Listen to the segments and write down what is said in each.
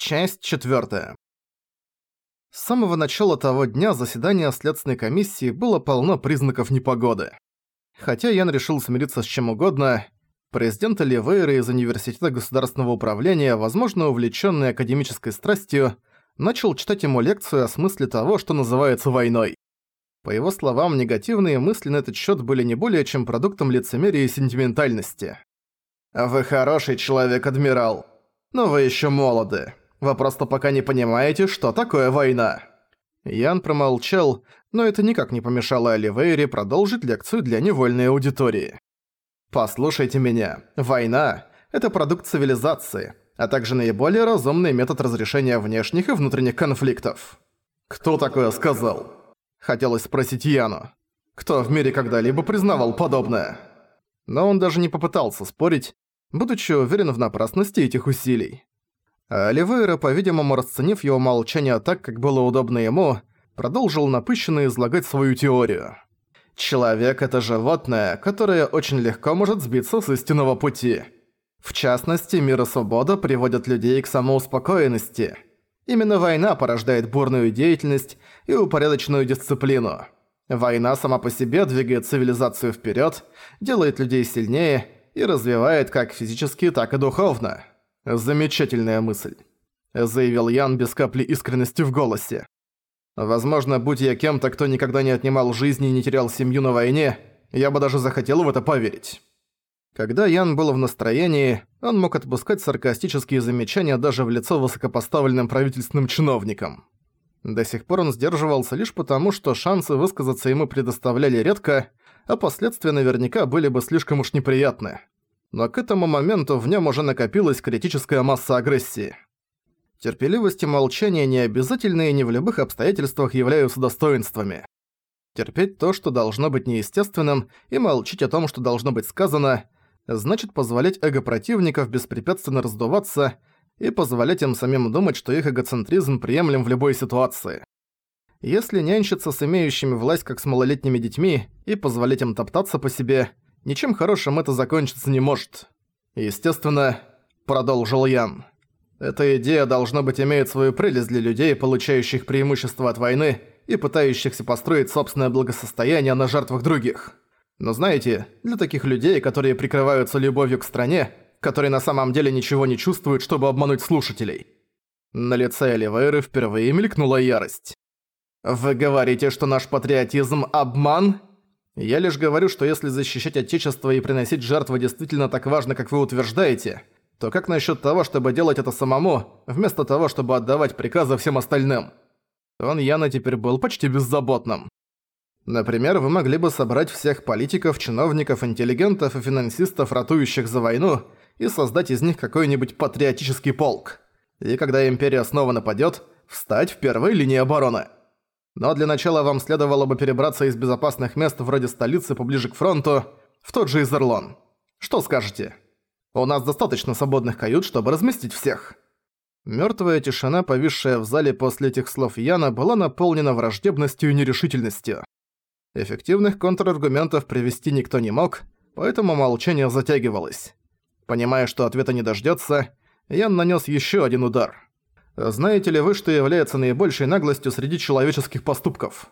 Часть 4. С самого начала того дня заседание Следственной комиссии было полно признаков непогоды. Хотя Ян решил смириться с чем угодно, президент Оливейра из Университета государственного управления, возможно увлеченный академической страстью, начал читать ему лекцию о смысле того, что называется войной. По его словам, негативные мысли на этот счет были не более чем продуктом лицемерия и сентиментальности. «Вы хороший человек, адмирал, но вы еще молоды. Вы просто пока не понимаете, что такое война». Ян промолчал, но это никак не помешало Оливейре продолжить лекцию для невольной аудитории. «Послушайте меня. Война – это продукт цивилизации, а также наиболее разумный метод разрешения внешних и внутренних конфликтов». «Кто такое сказал?» – хотелось спросить Яну. «Кто в мире когда-либо признавал подобное?» Но он даже не попытался спорить, будучи уверен в напрасности этих усилий. А Оливейра, по-видимому, расценив его молчание так, как было удобно ему, продолжил напыщенно излагать свою теорию. Человек – это животное, которое очень легко может сбиться с истинного пути. В частности, мир и свобода приводят людей к самоуспокоенности. Именно война порождает бурную деятельность и упорядоченную дисциплину. Война сама по себе двигает цивилизацию вперед, делает людей сильнее и развивает как физически, так и духовно. «Замечательная мысль», — заявил Ян без капли искренности в голосе. «Возможно, будь я кем-то, кто никогда не отнимал жизни и не терял семью на войне, я бы даже захотел в это поверить». Когда Ян был в настроении, он мог отпускать саркастические замечания даже в лицо высокопоставленным правительственным чиновникам. До сих пор он сдерживался лишь потому, что шансы высказаться ему предоставляли редко, а последствия наверняка были бы слишком уж неприятны но к этому моменту в нем уже накопилась критическая масса агрессии. Терпеливость и молчание не обязательны и не в любых обстоятельствах являются достоинствами. Терпеть то, что должно быть неестественным, и молчить о том, что должно быть сказано, значит позволять эго противников беспрепятственно раздуваться и позволять им самим думать, что их эгоцентризм приемлем в любой ситуации. Если нянчиться с имеющими власть как с малолетними детьми и позволять им топтаться по себе – Ничем хорошим это закончиться не может. Естественно, продолжил Ян. Эта идея, должно быть, имеет свою прелесть для людей, получающих преимущество от войны и пытающихся построить собственное благосостояние на жертвах других. Но знаете, для таких людей, которые прикрываются любовью к стране, которые на самом деле ничего не чувствуют, чтобы обмануть слушателей. На лице Оливейры впервые мелькнула ярость. «Вы говорите, что наш патриотизм – обман?» Я лишь говорю, что если защищать Отечество и приносить жертвы действительно так важно, как вы утверждаете, то как насчет того, чтобы делать это самому, вместо того, чтобы отдавать приказы всем остальным? Он Яна теперь был почти беззаботным. Например, вы могли бы собрать всех политиков, чиновников, интеллигентов и финансистов, ратующих за войну, и создать из них какой-нибудь патриотический полк. И когда Империя снова нападёт, встать в первой линии обороны. Но для начала вам следовало бы перебраться из безопасных мест вроде столицы поближе к фронту, в тот же Изерлон. Что скажете? У нас достаточно свободных кают, чтобы разместить всех». Мёртвая тишина, повисшая в зале после этих слов Яна, была наполнена враждебностью и нерешительностью. Эффективных контраргументов привести никто не мог, поэтому молчание затягивалось. Понимая, что ответа не дождётся, Ян нанёс ещё один удар – знаете ли вы, что является наибольшей наглостью среди человеческих поступков?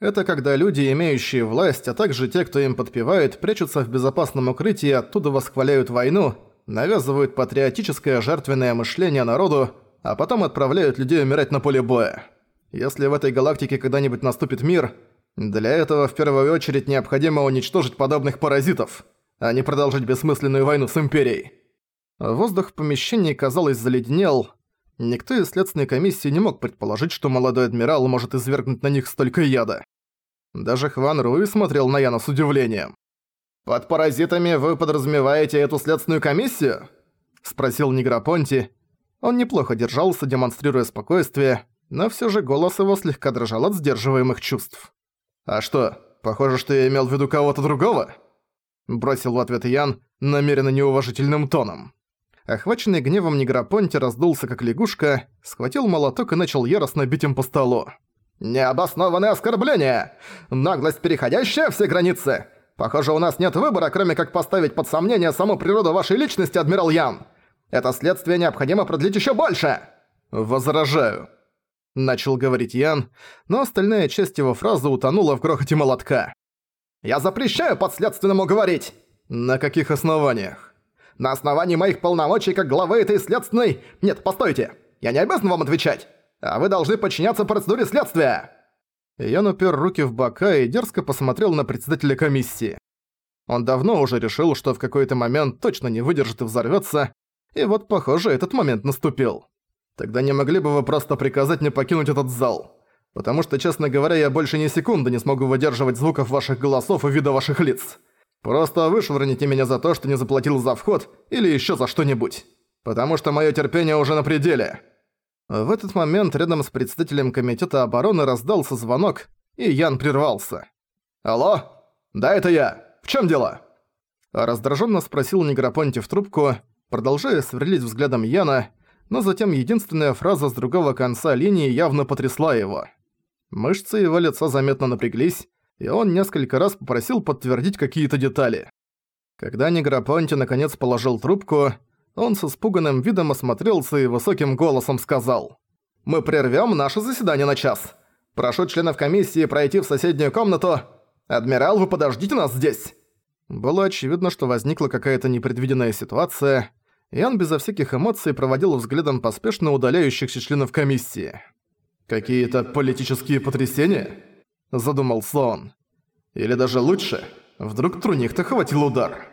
Это когда люди, имеющие власть, а также те, кто им подпевает, прячутся в безопасном укрытии оттуда восхваляют войну, навязывают патриотическое жертвенное мышление народу, а потом отправляют людей умирать на поле боя. Если в этой галактике когда-нибудь наступит мир, для этого в первую очередь необходимо уничтожить подобных паразитов, а не продолжить бессмысленную войну с Империей. Воздух в помещении, казалось, заледенел, Никто из следственной комиссии не мог предположить, что молодой адмирал может извергнуть на них столько яда. Даже Хван Руи смотрел на Яна с удивлением. «Под паразитами вы подразумеваете эту следственную комиссию?» – спросил Неграпонти. Он неплохо держался, демонстрируя спокойствие, но всё же голос его слегка дрожал от сдерживаемых чувств. «А что, похоже, что я имел в виду кого-то другого?» Бросил в ответ Ян намеренно неуважительным тоном. Охваченный гневом Негропонти раздулся как лягушка, схватил молоток и начал яростно бить им по столу. «Необоснованное оскорбление! Наглость, переходящая все границы! Похоже, у нас нет выбора, кроме как поставить под сомнение саму природу вашей личности, адмирал Ян! Это следствие необходимо продлить еще больше!» «Возражаю», — начал говорить Ян, но остальная часть его фразы утонула в грохоте молотка. «Я запрещаю подследственному говорить!» «На каких основаниях?» «На основании моих полномочий как главы этой следственной...» «Нет, постойте! Я не обязан вам отвечать! А вы должны подчиняться процедуре следствия!» Ян упер руки в бока и дерзко посмотрел на председателя комиссии. Он давно уже решил, что в какой-то момент точно не выдержит и взорвётся, и вот, похоже, этот момент наступил. Тогда не могли бы вы просто приказать мне покинуть этот зал? Потому что, честно говоря, я больше ни секунды не смогу выдерживать звуков ваших голосов и вида ваших лиц. Просто вышвырните меня за то, что не заплатил за вход или ещё за что-нибудь. Потому что моё терпение уже на пределе». В этот момент рядом с представителем Комитета обороны раздался звонок, и Ян прервался. «Алло? Да, это я. В чём дело?» Раздражённо спросил Негропонти в трубку, продолжая сверлить взглядом Яна, но затем единственная фраза с другого конца линии явно потрясла его. Мышцы его лица заметно напряглись, и он несколько раз попросил подтвердить какие-то детали. Когда Негропонти наконец положил трубку, он с испуганным видом осмотрелся и высоким голосом сказал «Мы прервём наше заседание на час. Прошу членов комиссии пройти в соседнюю комнату. Адмирал, вы подождите нас здесь». Было очевидно, что возникла какая-то непредвиденная ситуация, и он безо всяких эмоций проводил взглядом поспешно удаляющихся членов комиссии. «Какие-то политические потрясения?» – задумался он. «Или даже лучше, вдруг Трунихта хватил удар?»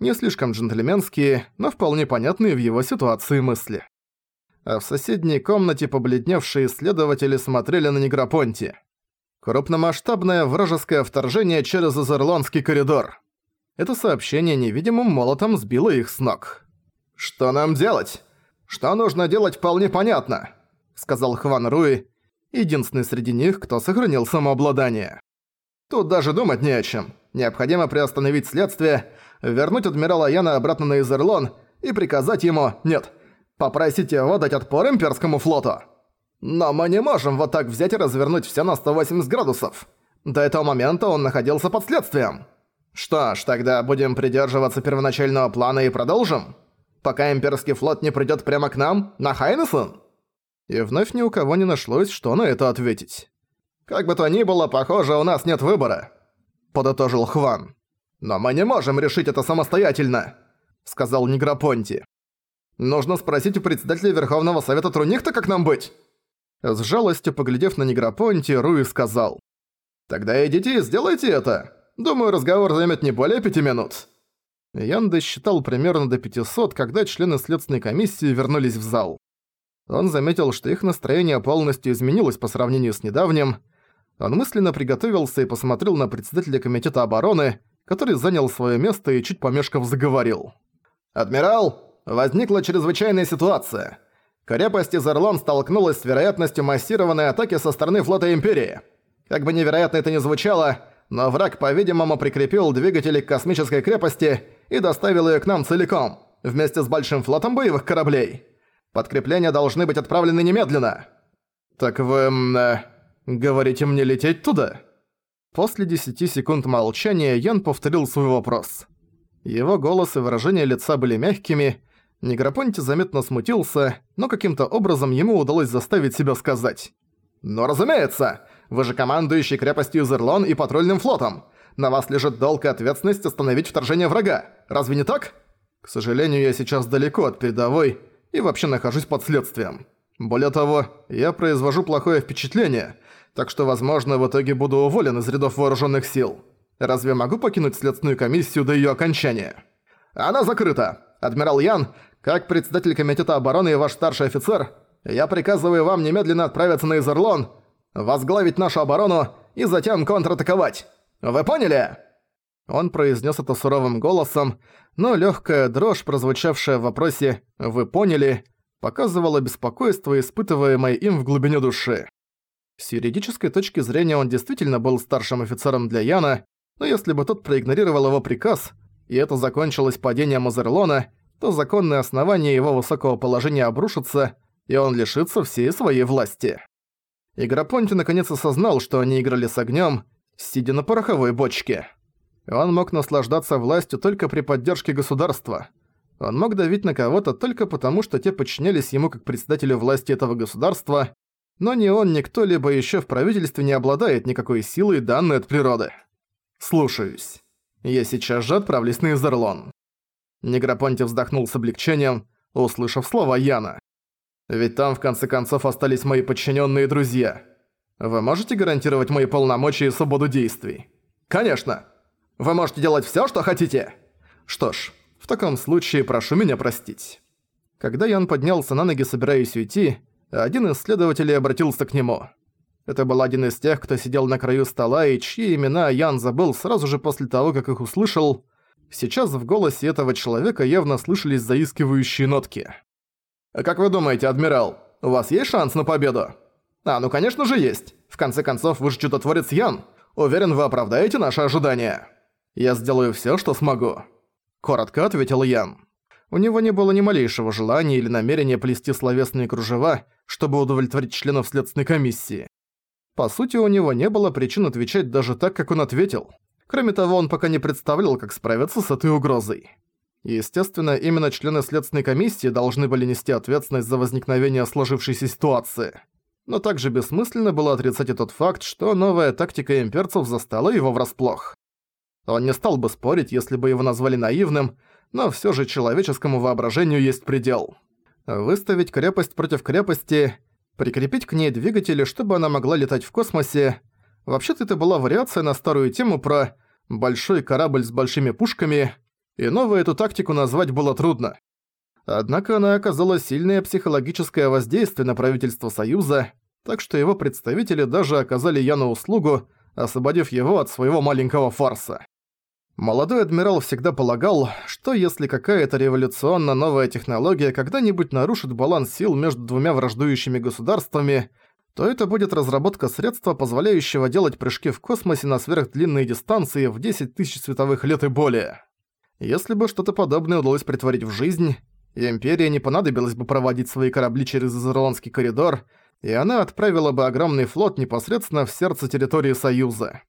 Не слишком джентльменские, но вполне понятные в его ситуации мысли. А в соседней комнате побледневшие следователи смотрели на Негропонти. Крупномасштабное вражеское вторжение через Изерландский коридор. Это сообщение невидимым молотом сбило их с ног. «Что нам делать? Что нужно делать, вполне понятно», — сказал Хван Руи, единственный среди них, кто сохранил самообладание. «Тут даже думать не о чем. Необходимо приостановить следствие, вернуть адмирала Яна обратно на Изерлон и приказать ему... Нет, попросить его дать отпор имперскому флоту. Но мы не можем вот так взять и развернуть все на 180 градусов. До этого момента он находился под следствием. Что ж, тогда будем придерживаться первоначального плана и продолжим?» пока имперский флот не придёт прямо к нам, на Хайнесон?» И вновь ни у кого не нашлось, что на это ответить. «Как бы то ни было, похоже, у нас нет выбора», — подытожил Хван. «Но мы не можем решить это самостоятельно», — сказал Негропонти. «Нужно спросить у председателя Верховного Совета Трунихта, как нам быть?» С жалостью поглядев на Негропонти, Руи сказал. «Тогда идите и сделайте это. Думаю, разговор займет не более пяти минут». Ян досчитал примерно до 500, когда члены следственной комиссии вернулись в зал. Он заметил, что их настроение полностью изменилось по сравнению с недавним. Он мысленно приготовился и посмотрел на председателя комитета обороны, который занял свое место и чуть помешков заговорил. «Адмирал, возникла чрезвычайная ситуация. Крепость Изерлон столкнулась с вероятностью массированной атаки со стороны флота Империи. Как бы невероятно это ни звучало, но враг, по-видимому, прикрепил двигатели к космической крепости и доставил ее к нам целиком, вместе с большим флотом боевых кораблей. Подкрепления должны быть отправлены немедленно. Так вы... Э, говорите мне лететь туда? После 10 секунд молчания Ян повторил свой вопрос. Его голос и выражение лица были мягкими, Негропонти заметно смутился, но каким-то образом ему удалось заставить себя сказать. «Но разумеется! Вы же командующий крепостью Зерлон и патрульным флотом! На вас лежит долг и ответственность остановить вторжение врага. Разве не так? К сожалению, я сейчас далеко от передовой и вообще нахожусь под следствием. Более того, я произвожу плохое впечатление, так что, возможно, в итоге буду уволен из рядов вооруженных сил. Разве могу покинуть следственную комиссию до ее окончания? Она закрыта. Адмирал Ян, как председатель комитета обороны и ваш старший офицер, я приказываю вам немедленно отправиться на Изерлон, возглавить нашу оборону и затем контратаковать. Вы поняли?» Он произнес это суровым голосом, но легкая дрожь, прозвучавшая в вопросе «Вы поняли?» показывала беспокойство, испытываемое им в глубине души. С юридической точки зрения он действительно был старшим офицером для Яна, но если бы тот проигнорировал его приказ, и это закончилось падением Азерлона, то законные основания его высокого положения обрушатся, и он лишится всей своей власти. Игропонти наконец осознал, что они играли с огнем, сидя на пороховой бочке. Он мог наслаждаться властью только при поддержке государства. Он мог давить на кого-то только потому, что те подчинялись ему как председателю власти этого государства, но ни он, ни кто-либо еще в правительстве не обладает никакой силой, данной от природы. Слушаюсь. Я сейчас же отправлюсь на Изерлон. Негропонти вздохнул с облегчением, услышав слова Яна. Ведь там в конце концов остались мои подчиненные друзья. Вы можете гарантировать мои полномочия и свободу действий? Конечно. Вы можете делать все, что хотите. Что ж, в таком случае прошу меня простить. Когда Ян поднялся на ноги, собираясь уйти, один из следователей обратился к нему. Это был один из тех, кто сидел на краю стола и чьи имена Ян забыл сразу же после того, как их услышал. Сейчас в голосе этого человека явно слышались заискивающие нотки. «Как вы думаете, адмирал, у вас есть шанс на победу?» «А, ну конечно же есть. В конце концов, вы же чудотворец Ян. Уверен, вы оправдаете наши ожидания. Я сделаю всё, что смогу». Коротко ответил Ян. У него не было ни малейшего желания или намерения плести словесные кружева, чтобы удовлетворить членов следственной комиссии. По сути, у него не было причин отвечать даже так, как он ответил. Кроме того, он пока не представлял, как справиться с этой угрозой. Естественно, именно члены следственной комиссии должны были нести ответственность за возникновение сложившейся ситуации. Но также бессмысленно было отрицать этот факт, что новая тактика имперцев застала его врасплох. Он не стал бы спорить, если бы его назвали наивным, но всё же человеческому воображению есть предел. Выставить крепость против крепости прикрепить к ней двигатели, чтобы она могла летать в космосе. Вообще-то это была вариация на старую тему про «большой корабль с большими пушками», и новую эту тактику назвать было трудно. Однако она оказала сильное психологическое воздействие на правительство Союза, так что его представители даже оказали Яну услугу, освободив его от своего маленького фарса. Молодой адмирал всегда полагал, что если какая-то революционно новая технология когда-нибудь нарушит баланс сил между двумя враждующими государствами, то это будет разработка средства, позволяющего делать прыжки в космосе на сверхдлинные дистанции в 10 тысяч световых лет и более. Если бы что-то подобное удалось притворить в жизнь, Империи не понадобилось бы проводить свои корабли через Изерландский коридор, и она отправила бы огромный флот непосредственно в сердце территории Союза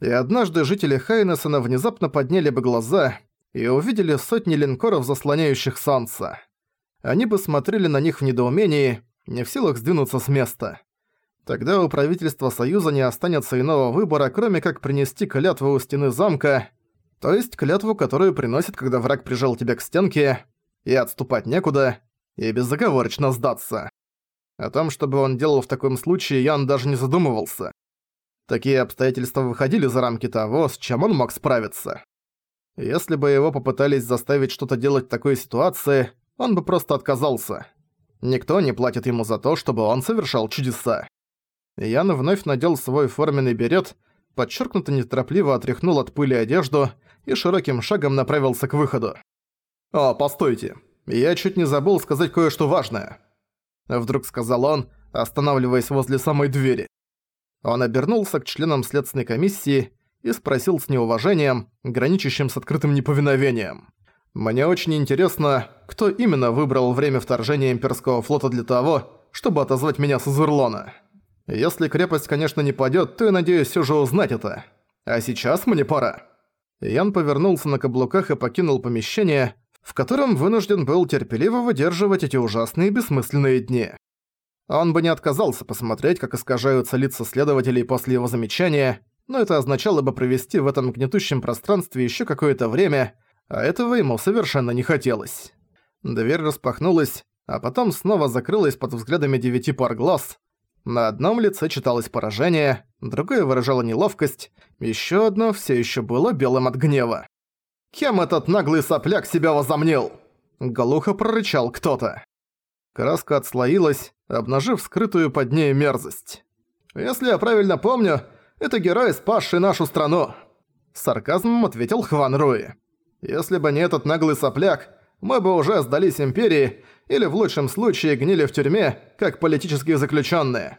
и однажды жители Хайнессена внезапно подняли бы глаза и увидели сотни линкоров, заслоняющих солнце. Они бы смотрели на них в недоумении, не в силах сдвинуться с места. Тогда у правительства Союза не останется иного выбора, кроме как принести клятву у стены замка, то есть клятву, которую приносит, когда враг прижал тебя к стенке, и отступать некуда, и безоговорочно сдаться. О том, чтобы он делал в таком случае, Ян даже не задумывался. Такие обстоятельства выходили за рамки того, с чем он мог справиться. Если бы его попытались заставить что-то делать в такой ситуации, он бы просто отказался. Никто не платит ему за то, чтобы он совершал чудеса. Ян вновь надел свой форменный берет, подчеркнуто неторопливо отряхнул от пыли одежду и широким шагом направился к выходу. «О, постойте, я чуть не забыл сказать кое-что важное», — вдруг сказал он, останавливаясь возле самой двери. Он обернулся к членам следственной комиссии и спросил с неуважением, граничащим с открытым неповиновением. «Мне очень интересно, кто именно выбрал время вторжения имперского флота для того, чтобы отозвать меня с Изерлона. Если крепость, конечно, не падёт, то я надеюсь всё же узнать это. А сейчас мне пора». Ян повернулся на каблуках и покинул помещение, в котором вынужден был терпеливо выдерживать эти ужасные бессмысленные дни. Он бы не отказался посмотреть, как искажаются лица следователей после его замечания, но это означало бы провести в этом гнетущем пространстве ещё какое-то время, а этого ему совершенно не хотелось. Дверь распахнулась, а потом снова закрылась под взглядами девяти пар глаз. На одном лице читалось поражение, другое выражало неловкость, ещё одно всё ещё было белым от гнева. «Кем этот наглый сопляк себя возомнил?» Глухо прорычал кто-то. Краска отслоилась, обнажив скрытую под ней мерзость. «Если я правильно помню, это герой, спасший нашу страну», — сарказмом ответил Хван Руи. «Если бы не этот наглый сопляк, мы бы уже сдались Империи или в лучшем случае гнили в тюрьме, как политические заключенные.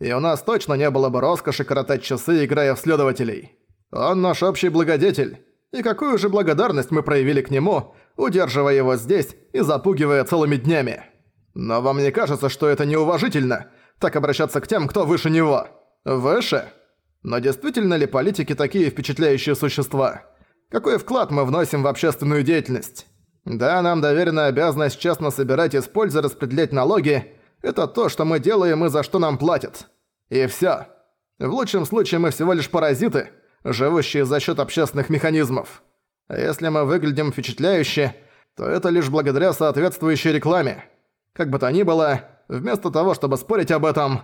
И у нас точно не было бы роскоши коротать часы, играя в следователей. Он наш общий благодетель. И какую же благодарность мы проявили к нему, удерживая его здесь и запугивая целыми днями». Но вам не кажется, что это неуважительно, так обращаться к тем, кто выше него? Выше? Но действительно ли политики такие впечатляющие существа? Какой вклад мы вносим в общественную деятельность? Да, нам доверена обязанность честно собирать и с пользой распределять налоги. Это то, что мы делаем и за что нам платят. И всё. В лучшем случае мы всего лишь паразиты, живущие за счёт общественных механизмов. А если мы выглядим впечатляюще, то это лишь благодаря соответствующей рекламе. Как бы то ни было, вместо того, чтобы спорить об этом...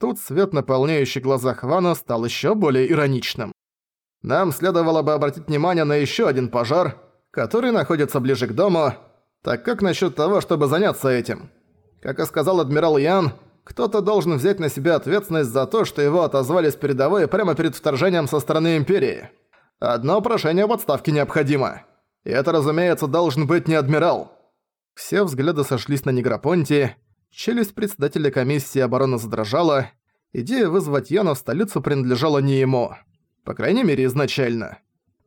Тут свет, наполняющий глаза Хвана, стал ещё более ироничным. Нам следовало бы обратить внимание на ещё один пожар, который находится ближе к дому, так как насчёт того, чтобы заняться этим? Как и сказал адмирал Ян, кто-то должен взять на себя ответственность за то, что его отозвали с передовой прямо перед вторжением со стороны Империи. Одно прошение об отставке необходимо. И это, разумеется, должен быть не адмирал. Все взгляды сошлись на Негропонте, челюсть председателя комиссии обороны задрожала, идея вызвать Яна в столицу принадлежала не ему. По крайней мере, изначально.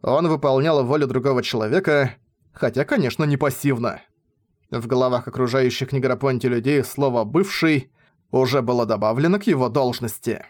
Он выполнял волю другого человека, хотя, конечно, не пассивно. В головах окружающих Негропонте людей слово «бывший» уже было добавлено к его должности.